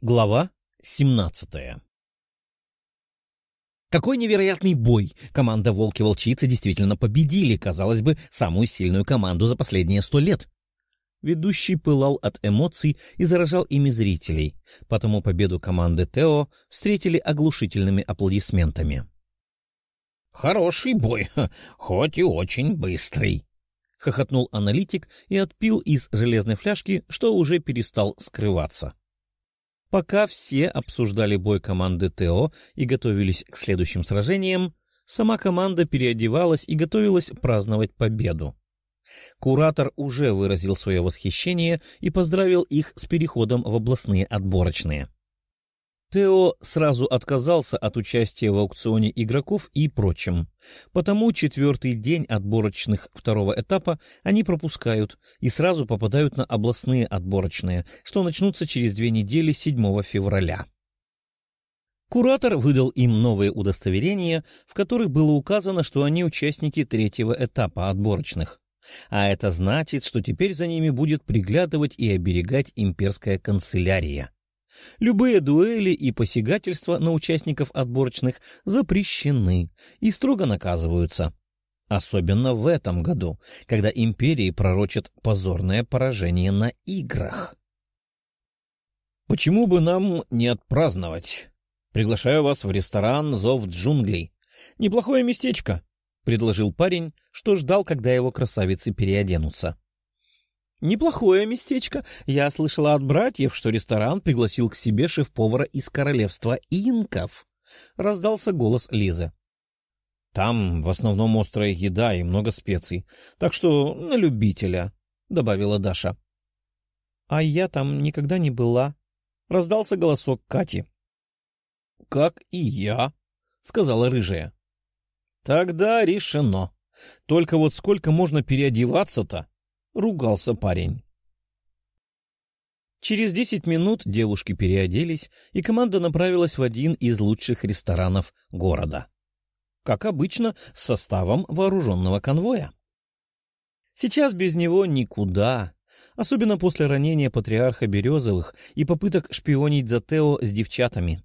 Глава 17 Какой невероятный бой! Команда «Волки-волчицы» действительно победили, казалось бы, самую сильную команду за последние сто лет. Ведущий пылал от эмоций и заражал ими зрителей, потому победу команды Тео встретили оглушительными аплодисментами. «Хороший бой, хоть и очень быстрый», — хохотнул аналитик и отпил из железной фляжки, что уже перестал скрываться. Пока все обсуждали бой команды ТО и готовились к следующим сражениям, сама команда переодевалась и готовилась праздновать победу. Куратор уже выразил свое восхищение и поздравил их с переходом в областные отборочные. Тео сразу отказался от участия в аукционе игроков и прочем, потому четвертый день отборочных второго этапа они пропускают и сразу попадают на областные отборочные, что начнутся через две недели 7 февраля. Куратор выдал им новые удостоверения, в которых было указано, что они участники третьего этапа отборочных. А это значит, что теперь за ними будет приглядывать и оберегать имперская канцелярия. Любые дуэли и посягательства на участников отборочных запрещены и строго наказываются. Особенно в этом году, когда империи пророчат позорное поражение на играх. «Почему бы нам не отпраздновать? Приглашаю вас в ресторан «Зов джунглей». Неплохое местечко», — предложил парень, что ждал, когда его красавицы переоденутся. Неплохое местечко. Я слышала от братьев, что ресторан пригласил к себе шеф-повара из королевства инков. Раздался голос Лизы. Там в основном острая еда и много специй, так что на любителя, — добавила Даша. — А я там никогда не была. Раздался голосок Кати. — Как и я, — сказала рыжая. — Тогда решено. Только вот сколько можно переодеваться-то? — ругался парень. Через десять минут девушки переоделись, и команда направилась в один из лучших ресторанов города. Как обычно, с составом вооруженного конвоя. Сейчас без него никуда, особенно после ранения патриарха Березовых и попыток шпионить за Тео с девчатами.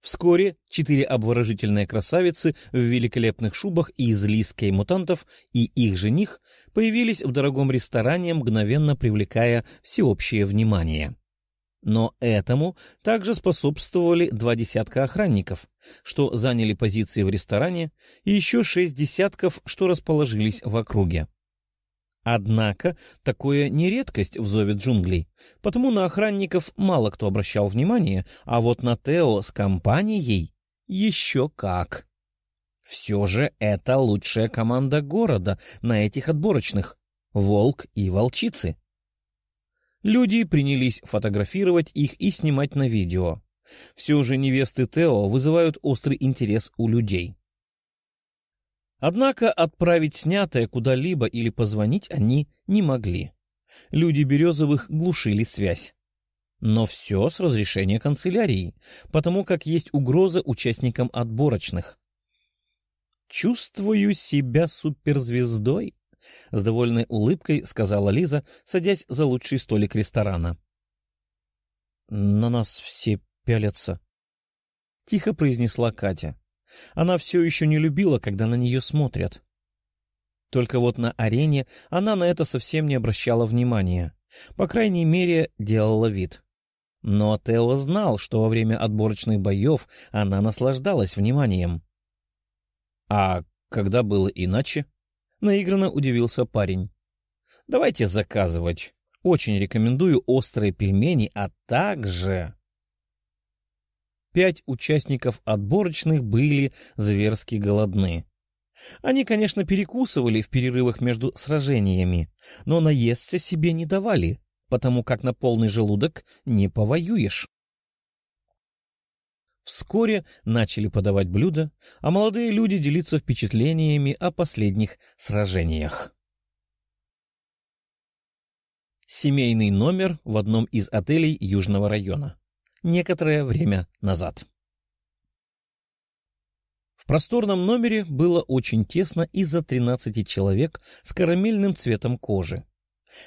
Вскоре четыре обворожительные красавицы в великолепных шубах из лиской мутантов и их жених появились в дорогом ресторане, мгновенно привлекая всеобщее внимание. Но этому также способствовали два десятка охранников, что заняли позиции в ресторане, и еще шесть десятков, что расположились в округе. Однако такое не редкость в зове джунглей, потому на охранников мало кто обращал внимание, а вот на Тео с компанией еще как. Все же это лучшая команда города на этих отборочных — волк и волчицы. Люди принялись фотографировать их и снимать на видео. Все же невесты Тео вызывают острый интерес у людей. Однако отправить снятое куда-либо или позвонить они не могли. Люди Березовых глушили связь. Но все с разрешения канцелярии, потому как есть угроза участникам отборочных. «Чувствую себя суперзвездой», — с довольной улыбкой сказала Лиза, садясь за лучший столик ресторана. «На нас все пялятся», — тихо произнесла Катя. Она все еще не любила, когда на нее смотрят. Только вот на арене она на это совсем не обращала внимания. По крайней мере, делала вид. Но Тео знал, что во время отборочных боев она наслаждалась вниманием. — А когда было иначе? — наигранно удивился парень. — Давайте заказывать. Очень рекомендую острые пельмени, а также... Пять участников отборочных были зверски голодны. Они, конечно, перекусывали в перерывах между сражениями, но наесться себе не давали, потому как на полный желудок не повоюешь. Вскоре начали подавать блюда, а молодые люди делиться впечатлениями о последних сражениях. Семейный номер в одном из отелей Южного района некоторое время назад. В просторном номере было очень тесно из-за 13 человек с карамельным цветом кожи.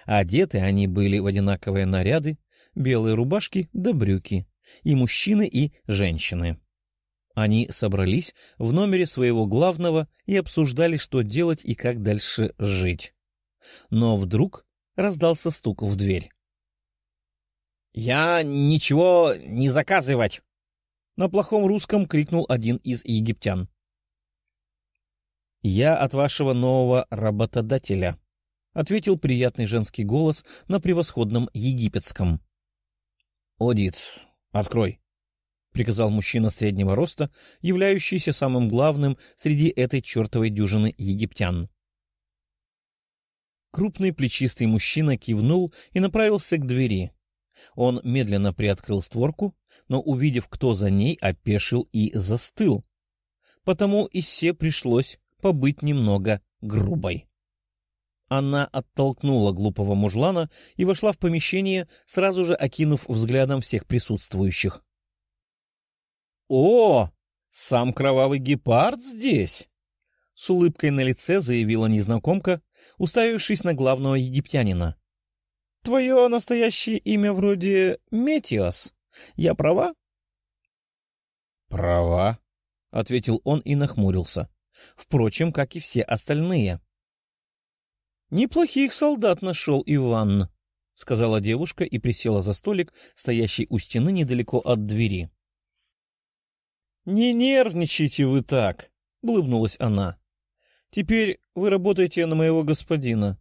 Одеты они были в одинаковые наряды, белые рубашки да брюки, и мужчины, и женщины. Они собрались в номере своего главного и обсуждали, что делать и как дальше жить. Но вдруг раздался стук в дверь. — Я ничего не заказывать! — на плохом русском крикнул один из египтян. — Я от вашего нового работодателя, — ответил приятный женский голос на превосходном египетском. — Одит, открой, — приказал мужчина среднего роста, являющийся самым главным среди этой чертовой дюжины египтян. Крупный плечистый мужчина кивнул и направился к двери. Он медленно приоткрыл створку, но, увидев, кто за ней, опешил и застыл. Потому и все пришлось побыть немного грубой. Она оттолкнула глупого мужлана и вошла в помещение, сразу же окинув взглядом всех присутствующих. — О, сам кровавый гепард здесь! — с улыбкой на лице заявила незнакомка, уставившись на главного египтянина. — Твое настоящее имя вроде Метиос. Я права? — Права, — ответил он и нахмурился. Впрочем, как и все остальные. — Неплохих солдат нашел Иван, — сказала девушка и присела за столик, стоящий у стены недалеко от двери. — Не нервничайте вы так, — улыбнулась она. — Теперь вы работаете на моего господина.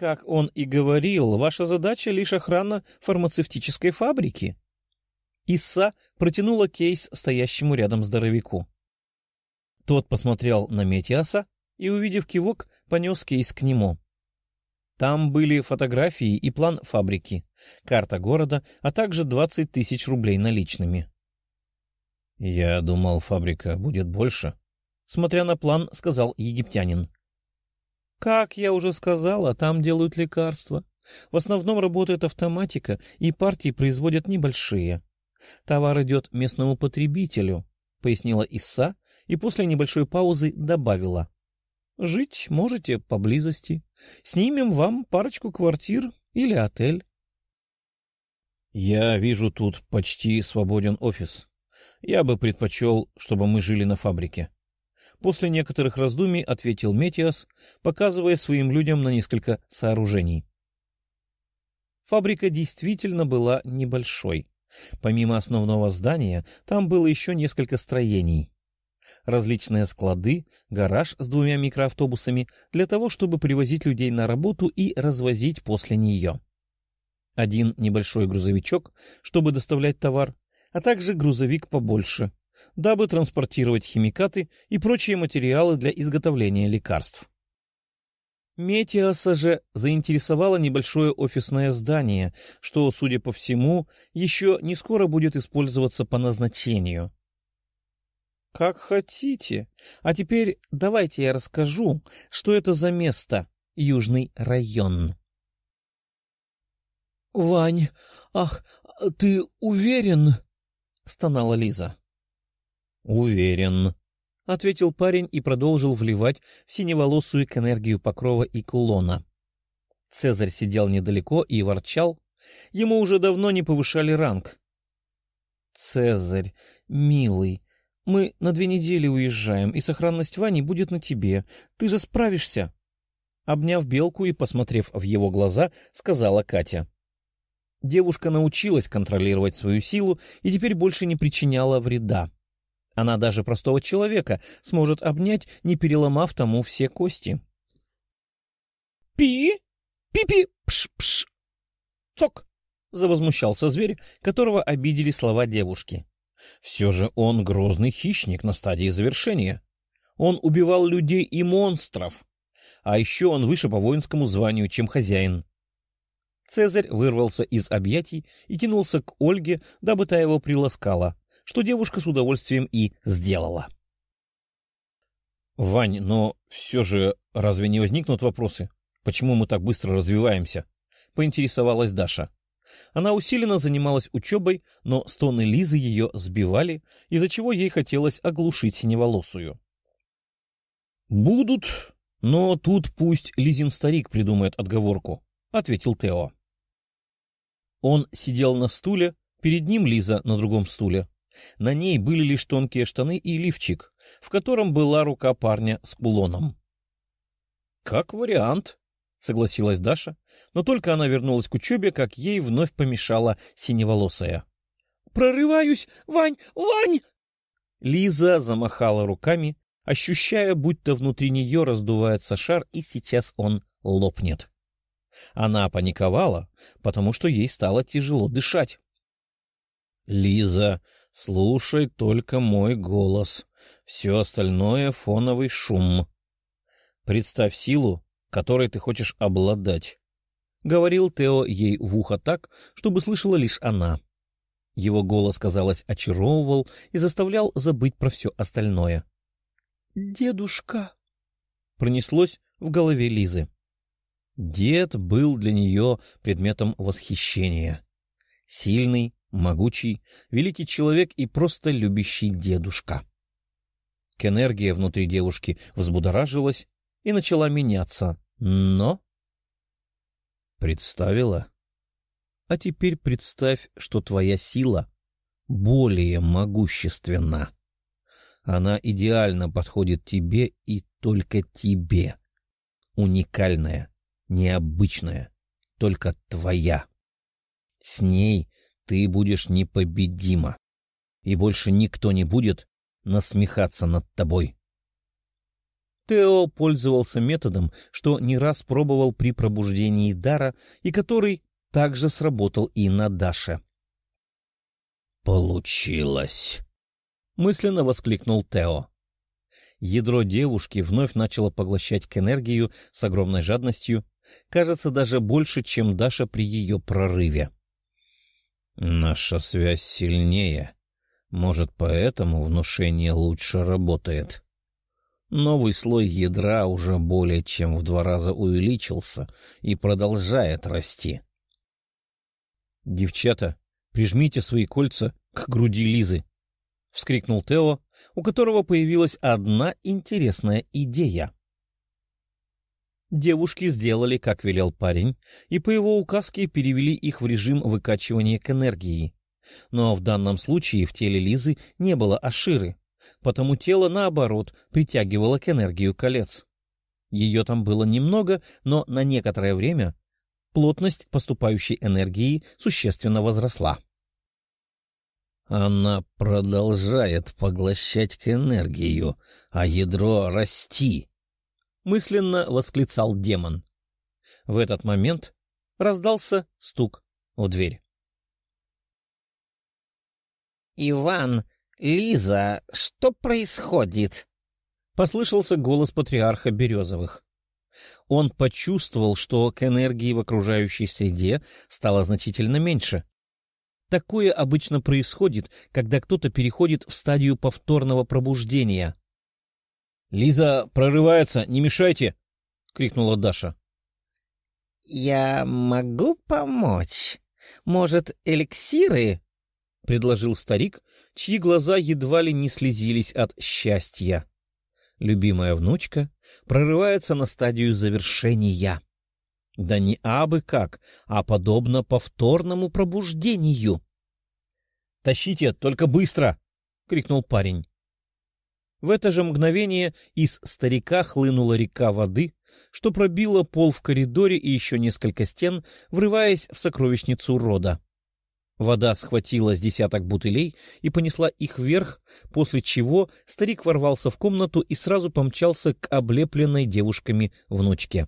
Как он и говорил, ваша задача — лишь охрана фармацевтической фабрики. Исса протянула кейс стоящему рядом здоровяку. Тот посмотрел на Метиаса и, увидев кивок, понес кейс к нему. Там были фотографии и план фабрики, карта города, а также двадцать тысяч рублей наличными. — Я думал, фабрика будет больше, — смотря на план, сказал египтянин. Как я уже сказала, там делают лекарства. В основном работает автоматика, и партии производят небольшие. Товар идет местному потребителю, — пояснила Исса и после небольшой паузы добавила. Жить можете поблизости. Снимем вам парочку квартир или отель. Я вижу тут почти свободен офис. Я бы предпочел, чтобы мы жили на фабрике. После некоторых раздумий ответил Метиас, показывая своим людям на несколько сооружений. Фабрика действительно была небольшой. Помимо основного здания, там было еще несколько строений. Различные склады, гараж с двумя микроавтобусами для того, чтобы привозить людей на работу и развозить после нее. Один небольшой грузовичок, чтобы доставлять товар, а также грузовик побольше, дабы транспортировать химикаты и прочие материалы для изготовления лекарств. Метиаса же заинтересовало небольшое офисное здание, что, судя по всему, еще не скоро будет использоваться по назначению. — Как хотите. А теперь давайте я расскажу, что это за место, Южный район. — Вань, ах, ты уверен? — стонала Лиза. — Уверен, — ответил парень и продолжил вливать в синеволосую к энергию покрова и кулона. Цезарь сидел недалеко и ворчал. Ему уже давно не повышали ранг. — Цезарь, милый, мы на две недели уезжаем, и сохранность Вани будет на тебе. Ты же справишься. Обняв белку и посмотрев в его глаза, сказала Катя. Девушка научилась контролировать свою силу и теперь больше не причиняла вреда. Она даже простого человека сможет обнять, не переломав тому все кости. «Пи! Пи-пи! Пш-пш!» «Цок!» — завозмущался зверь, которого обидели слова девушки. Все же он грозный хищник на стадии завершения. Он убивал людей и монстров. А еще он выше по воинскому званию, чем хозяин. Цезарь вырвался из объятий и кинулся к Ольге, дабы та его приласкала что девушка с удовольствием и сделала. — Вань, но все же разве не возникнут вопросы? Почему мы так быстро развиваемся? — поинтересовалась Даша. Она усиленно занималась учебой, но стоны Лизы ее сбивали, из-за чего ей хотелось оглушить синеволосую. — Будут, но тут пусть Лизин старик придумает отговорку, — ответил Тео. Он сидел на стуле, перед ним Лиза на другом стуле. На ней были лишь тонкие штаны и лифчик, в котором была рука парня с кулоном. — Как вариант, — согласилась Даша, но только она вернулась к учебе, как ей вновь помешала синеволосая. — Прорываюсь! Вань! Вань! Лиза замахала руками, ощущая, будто внутри нее раздувается шар, и сейчас он лопнет. Она паниковала, потому что ей стало тяжело дышать. — Лиза, слушай только мой голос. Все остальное — фоновый шум. Представь силу, которой ты хочешь обладать. — говорил Тео ей в ухо так, чтобы слышала лишь она. Его голос, казалось, очаровывал и заставлял забыть про все остальное. «Дедушка!» Пронеслось в голове Лизы. Дед был для нее предметом восхищения. Сильный, могучий, великий человек и просто любящий дедушка. Энергия внутри девушки взбудоражилась и начала меняться, но... Представила? А теперь представь, что твоя сила более могущественна. Она идеально подходит тебе и только тебе. Уникальная, необычная, только твоя. С ней ты будешь непобедима, и больше никто не будет насмехаться над тобой. Тео пользовался методом, что не раз пробовал при пробуждении дара и который также сработал и на Даше. «Получилось!» мысленно воскликнул Тео. Ядро девушки вновь начало поглощать к энергию с огромной жадностью, кажется, даже больше, чем Даша при ее прорыве. «Наша связь сильнее. Может, поэтому внушение лучше работает». Новый слой ядра уже более чем в два раза увеличился и продолжает расти. «Девчата, прижмите свои кольца к груди Лизы», — вскрикнул Тео, у которого появилась одна интересная идея. Девушки сделали, как велел парень, и по его указке перевели их в режим выкачивания к энергии. Но в данном случае в теле Лизы не было аширы, потому тело, наоборот, притягивало к энергию колец. Ее там было немного, но на некоторое время плотность поступающей энергии существенно возросла. Она продолжает поглощать к энергию, а ядро расти. Мысленно восклицал демон. В этот момент раздался стук в дверь. «Иван, Лиза, что происходит?» — послышался голос патриарха Березовых. Он почувствовал, что к энергии в окружающей среде стало значительно меньше, Такое обычно происходит, когда кто-то переходит в стадию повторного пробуждения. — Лиза прорывается, не мешайте! — крикнула Даша. — Я могу помочь. Может, эликсиры? — предложил старик, чьи глаза едва ли не слезились от счастья. Любимая внучка прорывается на стадию завершения. Да не абы как, а подобно повторному пробуждению. «Тащите, только быстро!» — крикнул парень. В это же мгновение из старика хлынула река воды, что пробила пол в коридоре и еще несколько стен, врываясь в сокровищницу рода. Вода схватила с десяток бутылей и понесла их вверх, после чего старик ворвался в комнату и сразу помчался к облепленной девушками внучке.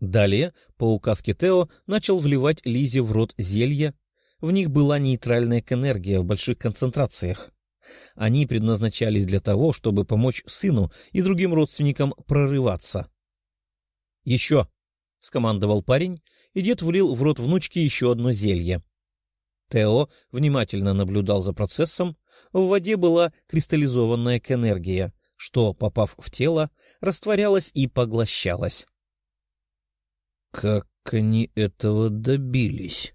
Далее, по указке Тео, начал вливать Лизе в рот зелья. В них была нейтральная энергия в больших концентрациях. Они предназначались для того, чтобы помочь сыну и другим родственникам прорываться. «Еще!» — скомандовал парень, и дед влил в рот внучки еще одно зелье. Тео внимательно наблюдал за процессом. В воде была кристаллизованная энергия, что, попав в тело, растворялась и поглощалась. Как они этого добились?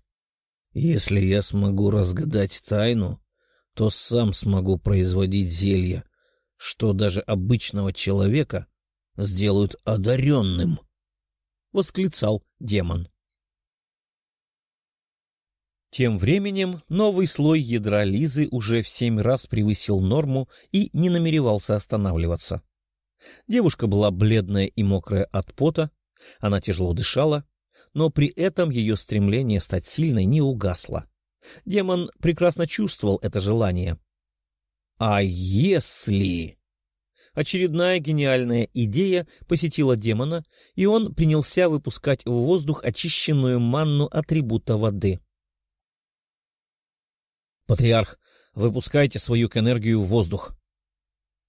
Если я смогу разгадать тайну, то сам смогу производить зелья, что даже обычного человека сделают одаренным, — восклицал демон. Тем временем новый слой ядра Лизы уже в семь раз превысил норму и не намеревался останавливаться. Девушка была бледная и мокрая от пота, она тяжело дышала, но при этом ее стремление стать сильной не угасло. Демон прекрасно чувствовал это желание. А если... Очередная гениальная идея посетила демона, и он принялся выпускать в воздух очищенную манну атрибута воды. «Патриарх, выпускайте свою энергию в воздух!»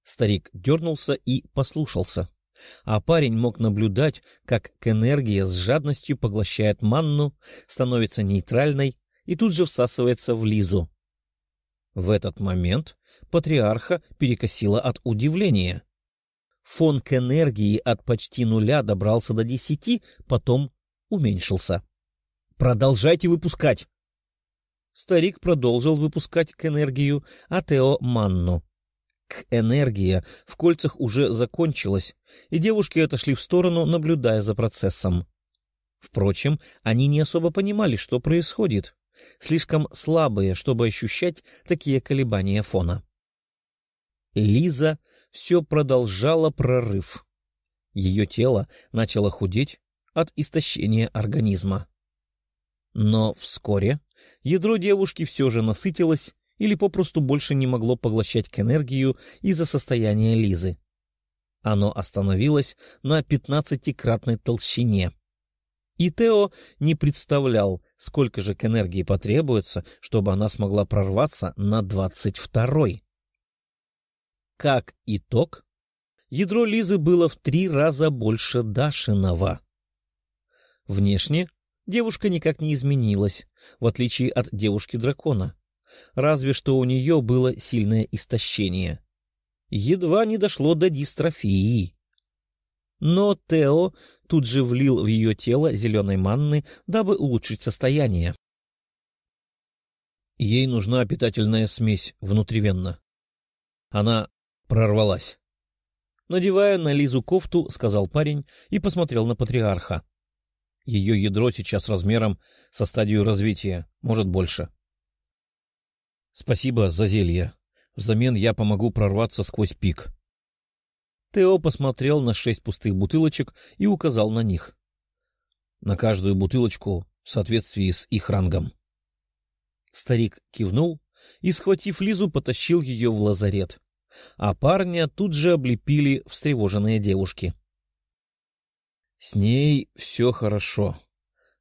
Старик дернулся и послушался, а парень мог наблюдать, как энергия с жадностью поглощает манну, становится нейтральной и тут же всасывается в Лизу. В этот момент патриарха перекосило от удивления. Фон к энергии от почти нуля добрался до десяти, потом уменьшился. «Продолжайте выпускать!» Старик продолжил выпускать к энергию, а манну. К энергия в кольцах уже закончилась, и девушки отошли в сторону, наблюдая за процессом. Впрочем, они не особо понимали, что происходит, слишком слабые, чтобы ощущать такие колебания фона. Лиза все продолжала прорыв. Ее тело начало худеть от истощения организма. Но вскоре ядро девушки все же насытилось или попросту больше не могло поглощать к энергию из-за состояния Лизы. Оно остановилось на пятнадцатикратной толщине. И Тео не представлял, сколько же к энергии потребуется, чтобы она смогла прорваться на двадцать второй. Как итог, ядро Лизы было в три раза больше Дашиного. Внешне девушка никак не изменилась, в отличие от девушки-дракона. Разве что у нее было сильное истощение. Едва не дошло до дистрофии. Но Тео тут же влил в ее тело зеленой манны, дабы улучшить состояние. Ей нужна питательная смесь внутривенно. Она прорвалась. Надевая на Лизу кофту, сказал парень и посмотрел на патриарха. Ее ядро сейчас размером со стадию развития, может больше. Спасибо за зелье. Взамен я помогу прорваться сквозь пик. Тео посмотрел на шесть пустых бутылочек и указал на них. На каждую бутылочку в соответствии с их рангом. Старик кивнул и, схватив Лизу, потащил ее в лазарет а парня тут же облепили встревоженные девушки. С ней все хорошо.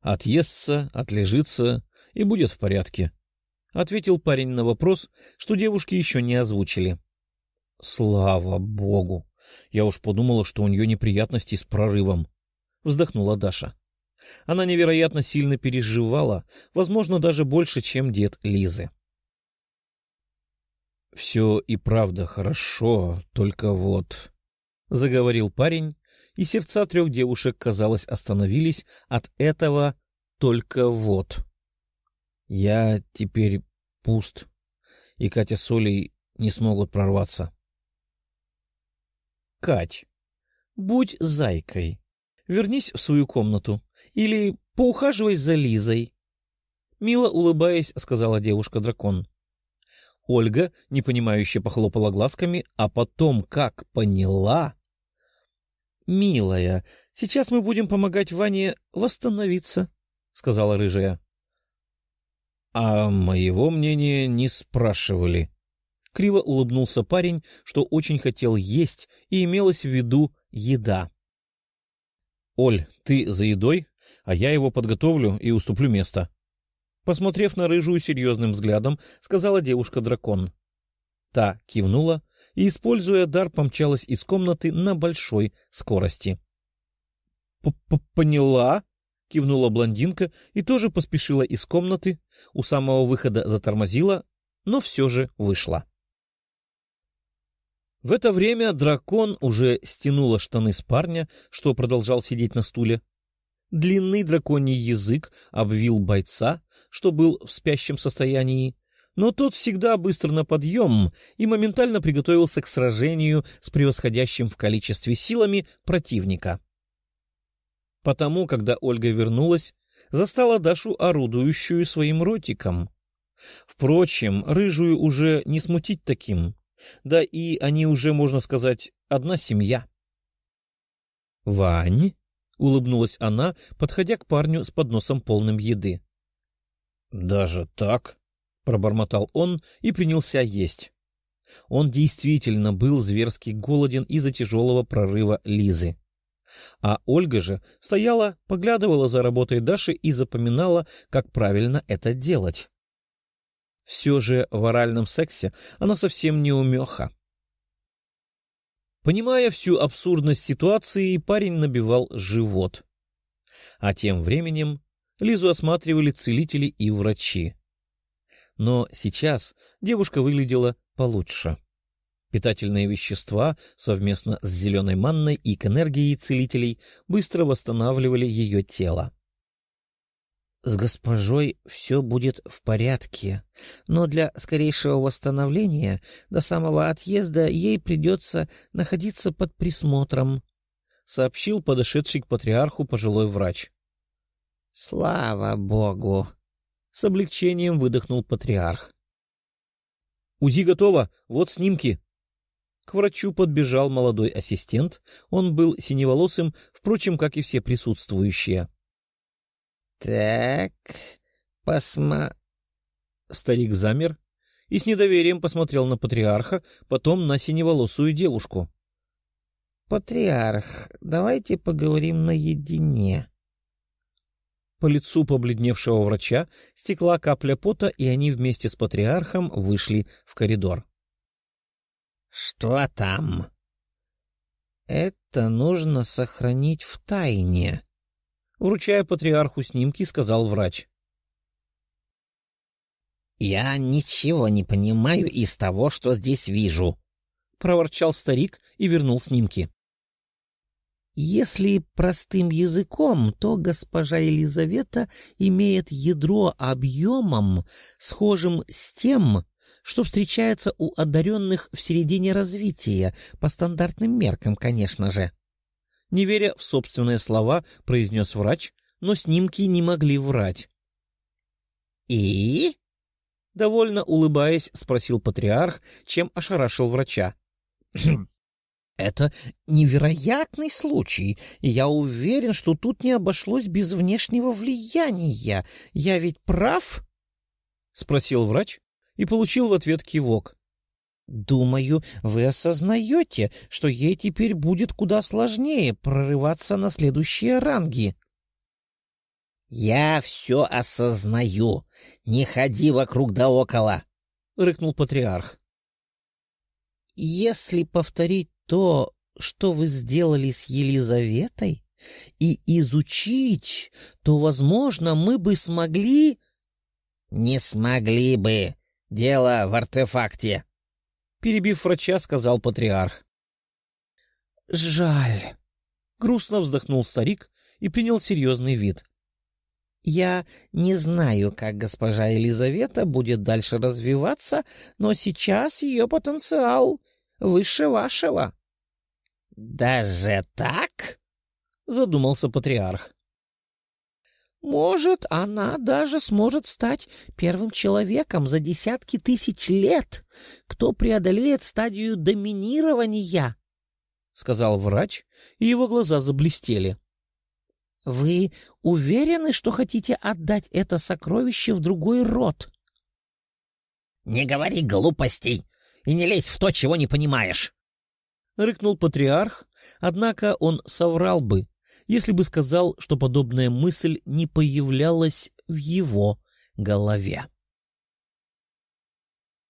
Отъестся, отлежится и будет в порядке, — ответил парень на вопрос, что девушки еще не озвучили. — Слава богу! Я уж подумала, что у нее неприятности с прорывом, — вздохнула Даша. Она невероятно сильно переживала, возможно, даже больше, чем дед Лизы. — все и правда хорошо, только вот... — заговорил парень, и сердца трех девушек, казалось, остановились от этого «только вот». Я теперь пуст, и Катя с Олей не смогут прорваться. — Кать, будь зайкой, вернись в свою комнату или поухаживай за Лизой. Мило улыбаясь, сказала девушка-дракон. Ольга, непонимающе похлопала глазками, а потом, как поняла... — Милая, сейчас мы будем помогать Ване восстановиться, — сказала рыжая. — А моего мнения не спрашивали. Криво улыбнулся парень, что очень хотел есть, и имелось в виду еда. — Оль, ты за едой, а я его подготовлю и уступлю место. Посмотрев на рыжую серьезным взглядом, сказала девушка-дракон. Та кивнула и, используя дар, помчалась из комнаты на большой скорости. — Поняла? — кивнула блондинка и тоже поспешила из комнаты, у самого выхода затормозила, но все же вышла. В это время дракон уже стянула штаны с парня, что продолжал сидеть на стуле. Длинный драконий язык обвил бойца, что был в спящем состоянии, но тот всегда быстро на подъем и моментально приготовился к сражению с превосходящим в количестве силами противника. Потому, когда Ольга вернулась, застала Дашу орудующую своим ротиком. Впрочем, рыжую уже не смутить таким, да и они уже, можно сказать, одна семья. — Вань, — улыбнулась она, подходя к парню с подносом полным еды. — Даже так? — пробормотал он и принялся есть. Он действительно был зверски голоден из-за тяжелого прорыва Лизы. А Ольга же стояла, поглядывала за работой Даши и запоминала, как правильно это делать. Все же в оральном сексе она совсем не умеха. Понимая всю абсурдность ситуации, парень набивал живот. А тем временем Лизу осматривали целители и врачи. Но сейчас девушка выглядела получше. Питательные вещества совместно с зеленой манной и к энергией целителей быстро восстанавливали ее тело. С госпожой все будет в порядке, но для скорейшего восстановления до самого отъезда ей придется находиться под присмотром, — сообщил подошедший к патриарху пожилой врач. — Слава богу! — с облегчением выдохнул патриарх. — УЗИ готово, вот снимки! К врачу подбежал молодой ассистент, он был синеволосым, впрочем, как и все присутствующие. — «Так, посма...» Старик замер и с недоверием посмотрел на патриарха, потом на синеволосую девушку. «Патриарх, давайте поговорим наедине». По лицу побледневшего врача стекла капля пота, и они вместе с патриархом вышли в коридор. «Что там?» «Это нужно сохранить в тайне», Вручая патриарху снимки, сказал врач. «Я ничего не понимаю из того, что здесь вижу», — проворчал старик и вернул снимки. «Если простым языком, то госпожа Елизавета имеет ядро объемом, схожим с тем, что встречается у одаренных в середине развития, по стандартным меркам, конечно же не веря в собственные слова, произнес врач, но снимки не могли врать. «И?» — довольно улыбаясь, спросил патриарх, чем ошарашил врача. «Это невероятный случай, и я уверен, что тут не обошлось без внешнего влияния. Я ведь прав?» — спросил врач и получил в ответ кивок. Думаю, вы осознаете, что ей теперь будет куда сложнее прорываться на следующие ранги. — Я все осознаю. Не ходи вокруг да около, — рыкнул патриарх. — Если повторить то, что вы сделали с Елизаветой, и изучить, то, возможно, мы бы смогли... — Не смогли бы. Дело в артефакте, Перебив врача, сказал патриарх. «Жаль!» — грустно вздохнул старик и принял серьезный вид. «Я не знаю, как госпожа Елизавета будет дальше развиваться, но сейчас ее потенциал выше вашего». «Даже так?» — задумался патриарх. Может, она даже сможет стать первым человеком за десятки тысяч лет, кто преодолеет стадию доминирования, — сказал врач, и его глаза заблестели. — Вы уверены, что хотите отдать это сокровище в другой род? — Не говори глупостей и не лезь в то, чего не понимаешь! — рыкнул патриарх, однако он соврал бы, если бы сказал, что подобная мысль не появлялась в его голове.